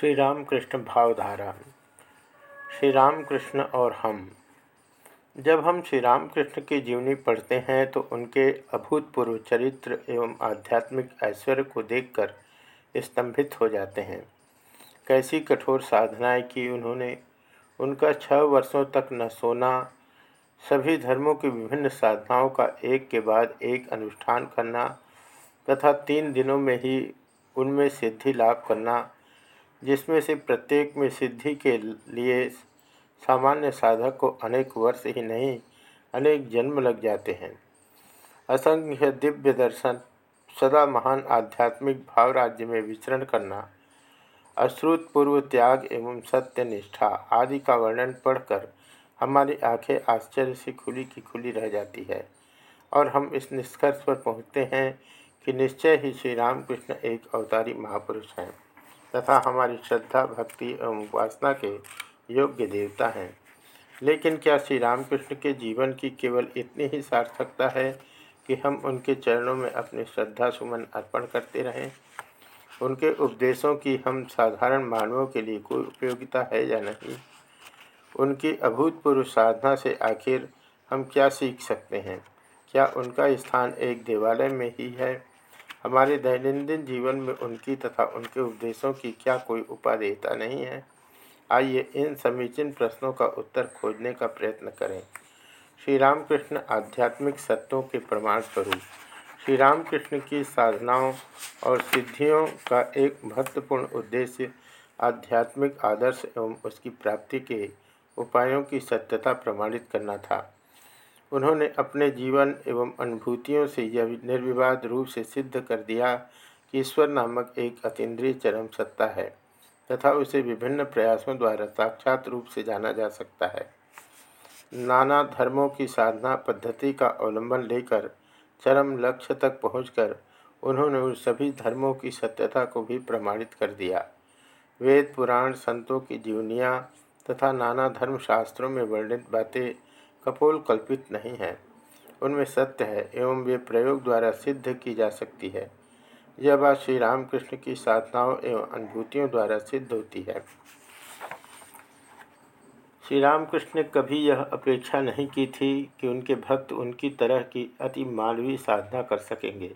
श्री रामकृष्ण भावधारा श्री रामकृष्ण और हम। जब हम श्री रामकृष्ण की जीवनी पढ़ते हैं तो उनके अभूतपूर्व चरित्र एवं आध्यात्मिक ऐश्वर्य को देखकर स्तंभित हो जाते हैं। कैसी कठोर साधनाएँ की उन्होंने। उनका छः वर्षों तक न सोना, सभी धर्मों की विभिन्न साधनाओं का एक के बाद एक अनुष्ठान करना, तथा तीन दिनों में ही उनमें सिद्धि लाभ करना जिसमें से प्रत्येक में सिद्धि के लिए सामान्य साधक को अनेक वर्ष ही नहीं, अनेक जन्म लग जाते हैं। असंख्य दिव्य दर्शन, सदा महान आध्यात्मिक भाव राज्य में विचरण करना, अश्रुतपूर्व त्याग एवं सत्य निष्ठा आदि का वर्णन पढ़कर हमारी आँखें आश्चर्य से खुली की खुली रह जाती है। और हम इस निष्कर्ष पर पहुँचते हैं कि निश्चय ही श्री रामकृष्ण एक अवतारी महापुरुष हैं। तथा हमारी श्रद्धा, भक्ति एवं उपासना के योग्य देवता हैं। लेकिन क्या श्री रामकृष्ण के जीवन की केवल इतनी ही सार्थकता है कि हम उनके चरणों में अपने श्रद्धा सुमन अर्पण करते रहें? उनके उपदेशों की हम साधारण मानवों के लिए कोई उपयोगिता है या नहीं? उनकी अभूतपूर्व साधना से आखिर हम क्या सीख सकते हैं? क्या उनका स्थान एक देवालय में ही है? हमारे दैनंदिन जीवन में उनकी तथा उनके उपदेशों की क्या कोई उपादेयता नहीं है? आइए इन समीचीन प्रश्नों का उत्तर खोजने का प्रयत्न करें। श्री रामकृष्ण आध्यात्मिक सत्यों के प्रमाण स्वरूप श्री रामकृष्ण की साधनाओं और सिद्धियों का एक महत्वपूर्ण उद्देश्य आध्यात्मिक आदर्श एवं उसकी प्राप्ति के उपायों की सत्यता प्रमाणित करना था। उन्होंने अपने जीवन एवं अनुभूतियों से यह निर्विवाद रूप से सिद्ध कर दिया कि ईश्वर नामक एक अतीन्द्रिय चरम सत्ता है तथा उसे विभिन्न प्रयासों द्वारा साक्षात रूप से जाना जा सकता है। नाना धर्मों की साधना पद्धति का अवलंबन लेकर, चरम लक्ष्य तक पहुंचकर, उन्होंने उन सभी धर्मों की सत्यता को भी प्रमाणित कर दिया। वेद, पुराण, संतों की जीवनियाँ तथा नाना धर्मशास्त्रों में वर्णित बातें कपोल कल्पित नहीं है। उनमें सत्य है एवं वे प्रयोग द्वारा सिद्ध की जा सकती है। यह बात श्री रामकृष्ण की साधनाओं एवं अनुभूतियों द्वारा सिद्ध होती है। श्री रामकृष्ण ने कभी यह अपेक्षा नहीं की थी कि उनके भक्त उनकी तरह की अति मानवीय साधना कर सकेंगे।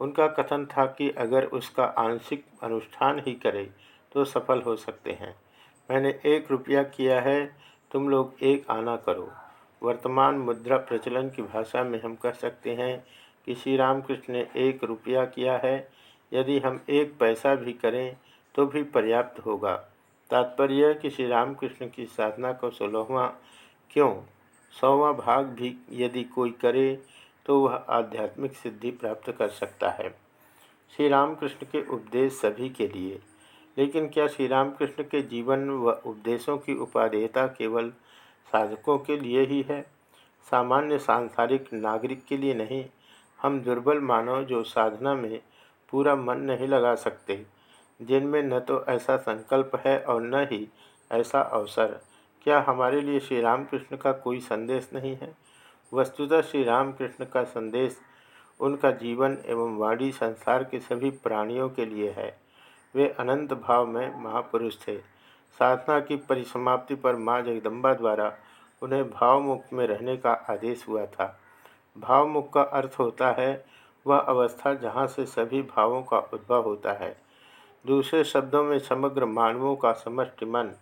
उनका कथन था कि अगर उसका आंशिक अनुष्ठान ही करे तो सफल हो सकते हैं। मैंने एक रुपया किया है, तुम लोग एक आना करो। वर्तमान मुद्रा प्रचलन की भाषा में हम कह सकते हैं कि श्री रामकृष्ण ने एक रुपया किया है। यदि हम एक पैसा भी करें तो भी पर्याप्त होगा। तात्पर्य कि श्री रामकृष्ण की साधना को सोलहवा क्यों? सौवा भाग भी यदि कोई करे तो वह आध्यात्मिक सिद्धि प्राप्त कर सकता है। श्री रामकृष्ण के उपदेश सभी के लिए। लेकिन क्या श्री रामकृष्ण के जीवन व उपदेशों की उपादेयता केवल साधकों के लिए ही है। सामान्य सांसारिक नागरिक के लिए नहीं, हम दुर्बल मानव जो साधना में पूरा मन नहीं लगा सकते, जिनमें न तो ऐसा संकल्प है और न ही ऐसा अवसर। क्या हमारे लिए श्री रामकृष्ण का कोई संदेश नहीं है? वस्तुतः श्री रामकृष्ण का संदेश उनका जीवन एवं वाणी संसार के सभी प्राणियों के लिए है। वे अनंत भाव में महापुरुष थे। साधना की परिसमाप्ति पर माँ जगदम्बा द्वारा उन्हें भावमुक्त में रहने का आदेश हुआ था। भावमुक्त का अर्थ होता है, वह अवस्था जहाँ से सभी भावों का उद्भव होता है। दूसरे शब्दों में समग्र मानवों का समष्टि मन,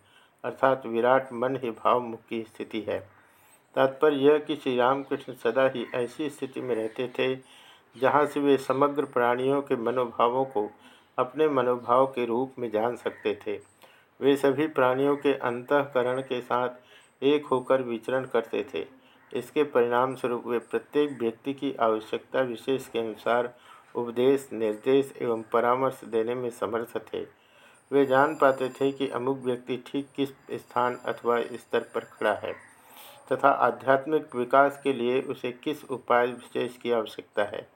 अर्थात विराट मन ही भावमुक्त की स्थिति है। तात्पर्य यह कि श्री रामकृष्ण सदा ही ऐसी स्थिति में रहते थे, जहाँ से वे समग्र प्राणियों के मनोभावों को अपने मनोभाव के रूप में जान सकते थे। वे सभी प्राणियों के अंतकरण के साथ एक होकर विचरण करते थे। इसके परिणाम स्वरूप वे प्रत्येक व्यक्ति की आवश्यकता विशेष के अनुसार उपदेश, निर्देश एवं परामर्श देने में समर्थ थे। वे जान पाते थे कि अमुक व्यक्ति ठीक किस स्थान अथवा स्तर पर खड़ा है तथा आध्यात्मिक विकास के लिए उसे किस उपाय विशेष की आवश्यकता है।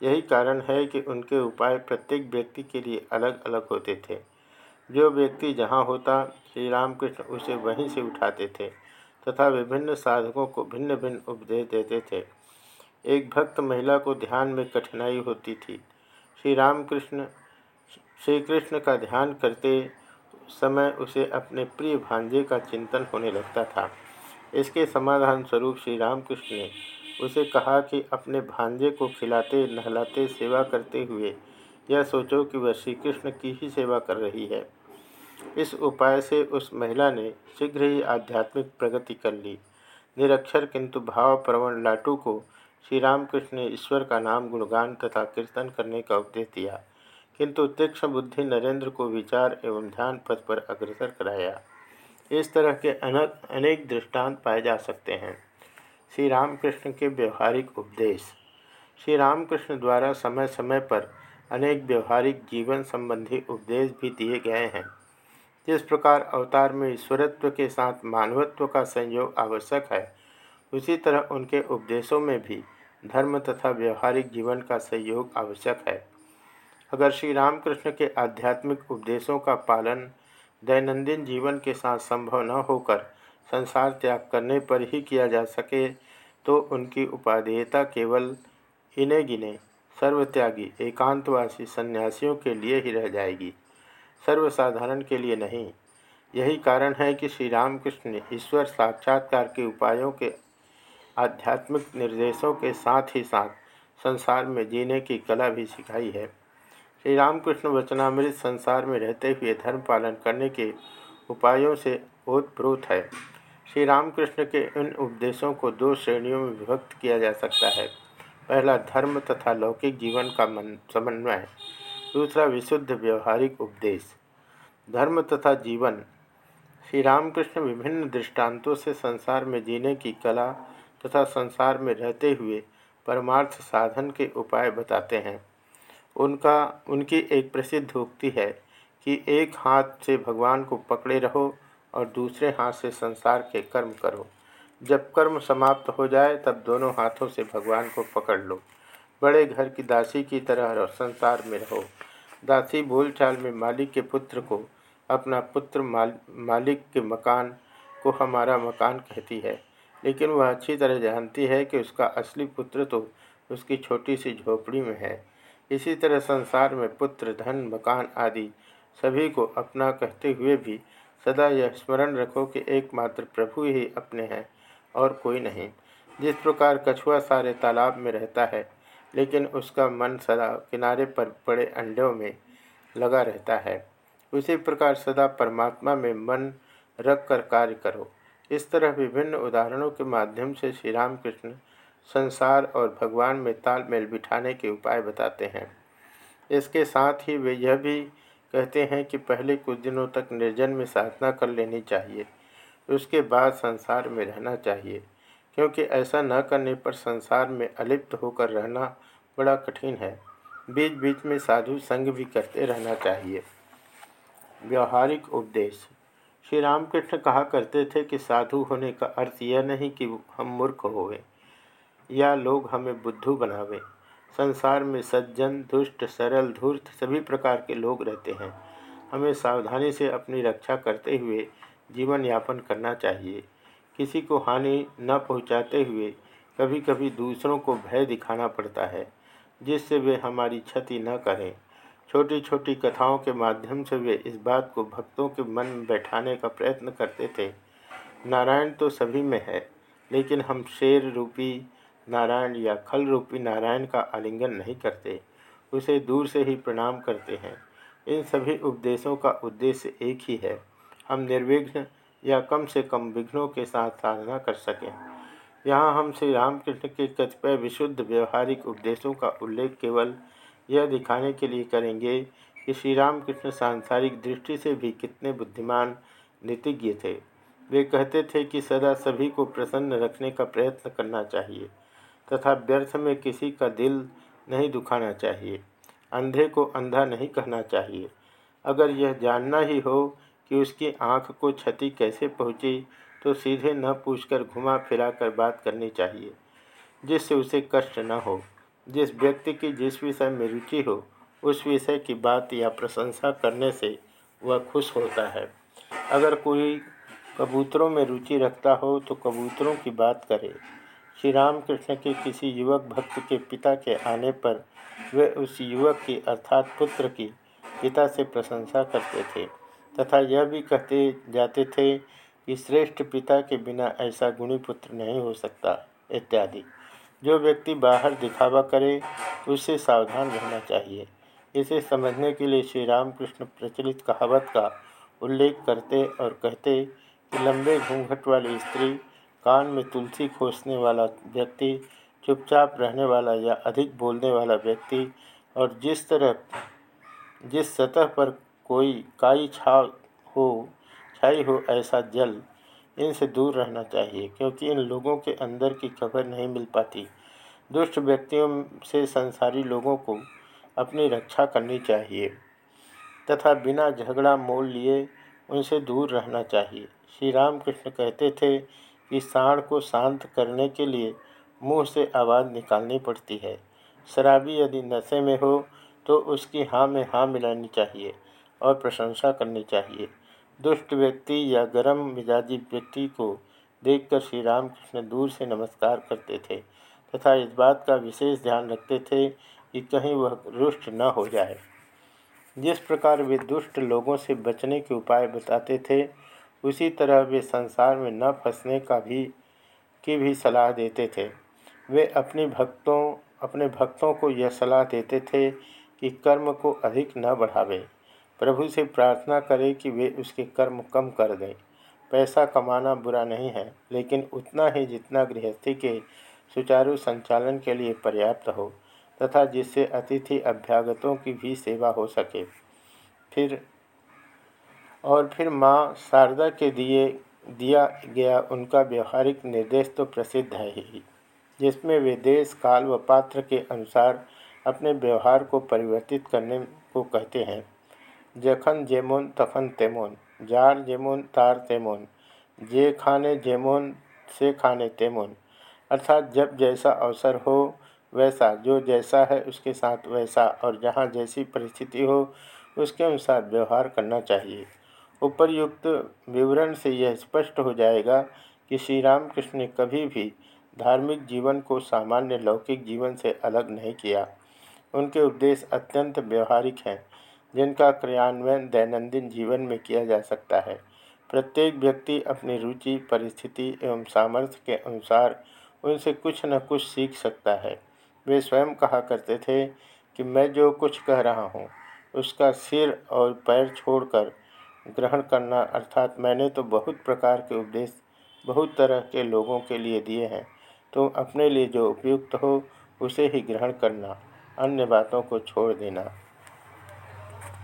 यही कारण है कि उनके उपाय प्रत्येक व्यक्ति के लिए अलग अलग होते थे। जो व्यक्ति जहाँ होता श्री रामकृष्ण उसे वहीं से उठाते थे तथा विभिन्न साधकों को भिन्न भिन्न उपदेश देते थे। एक भक्त महिला को ध्यान में कठिनाई होती थी। श्री रामकृष्ण श्री कृष्ण का ध्यान करते समय उसे अपने प्रिय भांजे का चिंतन होने लगता था। इसके समाधान स्वरूप श्री रामकृष्ण ने उसे कहा कि अपने भांजे को खिलाते नहलाते सेवा करते हुए यह सोचो कि वह श्री कृष्ण की ही सेवा कर रही है। इस उपाय से उस महिला ने शीघ्र ही आध्यात्मिक प्रगति कर ली। निरक्षर किंतु भाव प्रवण लाटू को श्री रामकृष्ण ने ईश्वर का नाम, गुणगान तथा कीर्तन करने का उपदेश दिया। किंतु तीक्ष्ण बुद्धि नरेंद्र को विचार एवं ध्यान पद पर अग्रसर कराया। इस तरह के अनक अनेक दृष्टांत पाए जा सकते हैं। श्री रामकृष्ण के व्यवहारिक उपदेश। श्री रामकृष्ण द्वारा समय समय पर अनेक व्यवहारिक जीवन संबंधी उपदेश भी दिए गए हैं। जिस प्रकार अवतार में ईश्वरत्व के साथ मानवत्व का संयोग आवश्यक है, उसी तरह उनके उपदेशों में भी धर्म तथा व्यवहारिक जीवन का सहयोग आवश्यक है। अगर श्री रामकृष्ण के आध्यात्मिक उपदेशों का पालन दैनंदिन जीवन के साथ संभव न होकर संसार त्याग करने पर ही किया जा सके तो उनकी उपादेयता केवल इन्हें गिने सर्वत्यागी, एकांतवासी सन्यासियों के लिए ही रह जाएगी। सर्वसाधारण के लिए नहीं। यही कारण है कि श्री रामकृष्ण ने ईश्वर साक्षात्कार के उपायों के आध्यात्मिक निर्देशों के साथ ही साथ संसार में जीने की कला भी सिखाई है। श्री रामकृष्ण वचनामृत संसार में रहते हुए धर्म पालन करने के उपायों से ओतप्रोत है। श्री रामकृष्ण के इन उपदेशों को दो श्रेणियों में विभक्त किया जा सकता है। पहला धर्म तथा लौकिक जीवन का मन, समन्वय, दूसरा विशुद्ध व्यवहारिक उपदेश। धर्म तथा जीवन। श्री रामकृष्ण विभिन्न दृष्टांतों से संसार में जीने की कला तथा संसार में रहते हुए परमार्थ साधन के उपाय बताते हैं। उनका, उनकी एक प्रसिद्ध उक्ति है कि एक हाथ से भगवान को पकड़े रहो और दूसरे हाथ से संसार के कर्म करो। जब कर्म समाप्त हो जाए तब दोनों हाथों से भगवान को पकड़ लो। बड़े घर की दासी की तरह संसार में रहो। दासी बोलचाल में मालिक के पुत्र को अपना पुत्र माल, मालिक के मकान को हमारा मकान कहती है। लेकिन वह अच्छी तरह जानती है कि उसका असली पुत्र तो उसकी छोटी सी झोपड़ी में है। इसी तरह संसार में पुत्र धन मकान आदि सभी को अपना कहते हुए भी सदा यह स्मरण रखो कि एकमात्र प्रभु ही अपने हैं। और कोई नहीं। जिस प्रकार कछुआ सारे तालाब में रहता है, लेकिन उसका मन सदा किनारे पर पड़े अंडों में लगा रहता है। उसी प्रकार सदा परमात्मा में मन रख कर कार्य करो। इस तरह विभिन्न उदाहरणों के माध्यम से श्री रामकृष्ण संसार और भगवान में तालमेल बिठाने के उपाय बताते हैं। इसके साथ ही वे यह भी कहते हैं कि पहले कुछ दिनों तक निर्जन में साधना कर लेनी चाहिए। उसके बाद संसार में रहना चाहिए, क्योंकि ऐसा न करने पर संसार में अलिप्त होकर रहना बड़ा कठिन है। बीच बीच में साधु संग भी करते रहना चाहिए। व्यवहारिक उपदेश। श्री रामकृष्ण कहा करते थे कि साधु होने का अर्थ यह नहीं कि हम मूर्ख होवें, या लोग हमें बुद्धू बनावें। संसार में सज्जन, दुष्ट, सरल, धूर्त सभी प्रकार के लोग रहते हैं। हमें सावधानी से अपनी रक्षा करते हुए जीवन यापन करना चाहिए। किसी को हानि न पहुंचाते हुए कभी कभी दूसरों को भय दिखाना पड़ता है, जिससे वे हमारी क्षति न करें। छोटी छोटी कथाओं के माध्यम से वे इस बात को भक्तों के मन में बैठाने का प्रयत्न करते थे। नारायण तो सभी में है, लेकिन हम शेर रूपी नारायण या खल रूपी नारायण का आलिंगन नहीं करते। उसे दूर से ही प्रणाम करते हैं। इन सभी उपदेशों का उद्देश्य एक ही है। हम निर्विघ्न या कम से कम विघ्नों के साथ साधना कर सकें। यहाँ हम श्री रामकृष्ण के कतिपय विशुद्ध व्यवहारिक उपदेशों का उल्लेख केवल यह दिखाने के लिए करेंगे कि श्री रामकृष्ण सांसारिक दृष्टि से भी कितने बुद्धिमान, नीतिज्ञ थे। वे कहते थे कि सदा सभी को प्रसन्न रखने का प्रयत्न करना चाहिए तथा व्यर्थ में किसी का दिल नहीं दुखाना चाहिए, अंधे को अंधा नहीं कहना चाहिए। अगर यह जानना ही हो कि उसकी आँख को क्षति कैसे पहुँची तो सीधे न पूछकर घुमा फिरा कर बात करनी चाहिए, जिससे उसे कष्ट न हो। जिस व्यक्ति की जिस विषय में रुचि हो, उस विषय की बात या प्रशंसा करने से वह खुश होता है। अगर कोई कबूतरों में रुचि रखता हो तो कबूतरों की बात करे। श्री रामकृष्ण के किसी युवक भक्त के पिता के आने पर वे उस युवक की अर्थात पुत्र की पिता से प्रशंसा करते थे। तथा यह भी कहते जाते थे कि श्रेष्ठ पिता के बिना ऐसा गुणी पुत्र नहीं हो सकता, इत्यादि। जो व्यक्ति बाहर दिखावा करे उससे सावधान रहना चाहिए। इसे समझने के लिए श्री रामकृष्ण प्रचलित कहावत का उल्लेख करते और कहते कि लंबे घूंघट वाली स्त्री, कान में तुलसी खोसने वाला व्यक्ति, चुपचाप रहने वाला या अधिक बोलने वाला व्यक्ति और जिस तरह, जिस सतह पर कोई काई छा हो, छाई हो ऐसा जल इनसे दूर रहना चाहिए, क्योंकि इन लोगों के अंदर की खबर नहीं मिल पाती। दुष्ट व्यक्तियों से संसारी लोगों को अपनी रक्षा करनी चाहिए, तथा बिना झगड़ा मोल लिए उनसे दूर रहना चाहिए। श्री रामकृष्ण कहते थे कि सांड को शांत करने के लिए मुँह से आवाज़ निकालनी पड़ती है। शराबी यदि नशे में हो तो उसकी हाँ में हाँ मिलानी चाहिए। और प्रशंसा करनी चाहिए। दुष्ट व्यक्ति या गर्म मिजाजी व्यक्ति को देखकर श्री रामकृष्ण दूर से नमस्कार करते थे तथा इस बात का विशेष ध्यान रखते थे कि कहीं वह रुष्ट न हो जाए। जिस प्रकार वे दुष्ट लोगों से बचने के उपाय बताते थे, उसी तरह वे संसार में न फंसने का भी, की भी सलाह देते थे। वे अपने भक्तों अपने भक्तों को यह सलाह देते थे कि कर्म को अधिक न बढ़ावे। प्रभु से प्रार्थना करें कि वे उसके कर्म कम कर दें। पैसा कमाना बुरा नहीं है, लेकिन उतना ही जितना गृहस्थी के सुचारू संचालन के लिए पर्याप्त हो, तथा जिससे अतिथि अभ्यागतों की भी सेवा हो सके। फिर, और फिर माँ शारदा के दिए, दिया गया उनका व्यवहारिक निर्देश तो प्रसिद्ध है ही, जिसमें वे देश, काल व पात्र के अनुसार अपने व्यवहार को परिवर्तित करने को कहते हैं। जखन जेमोन तखन तेमोन जार जेमोन तार तेमोन, जे खाने जेमोन से खाने तेमोन। अर्थात जब जैसा अवसर हो वैसा, जो जैसा है उसके साथ वैसा, और जहाँ जैसी परिस्थिति हो उसके अनुसार व्यवहार करना चाहिए। उपरयुक्त विवरण से यह स्पष्ट हो जाएगा कि श्री रामकृष्ण ने कभी भी धार्मिक जीवन को सामान्य लौकिक जीवन से अलग नहीं किया। उनके उपदेश अत्यंत व्यवहारिक हैं। जिनका क्रियान्वयन दैनंदिन जीवन में किया जा सकता है। प्रत्येक व्यक्ति अपनी रुचि, परिस्थिति एवं सामर्थ्य के अनुसार उनसे कुछ न कुछ सीख सकता है। वे स्वयं कहा करते थे कि मैं जो कुछ कह रहा हूँ, उसका सिर और पैर छोड़कर ग्रहण करना, अर्थात मैंने तो बहुत प्रकार के उपदेश, बहुत तरह के लोगों के लिए दिए हैं। तो अपने लिए जो उपयुक्त हो, उसे ही ग्रहण करना, अन्य बातों को छोड़ देना।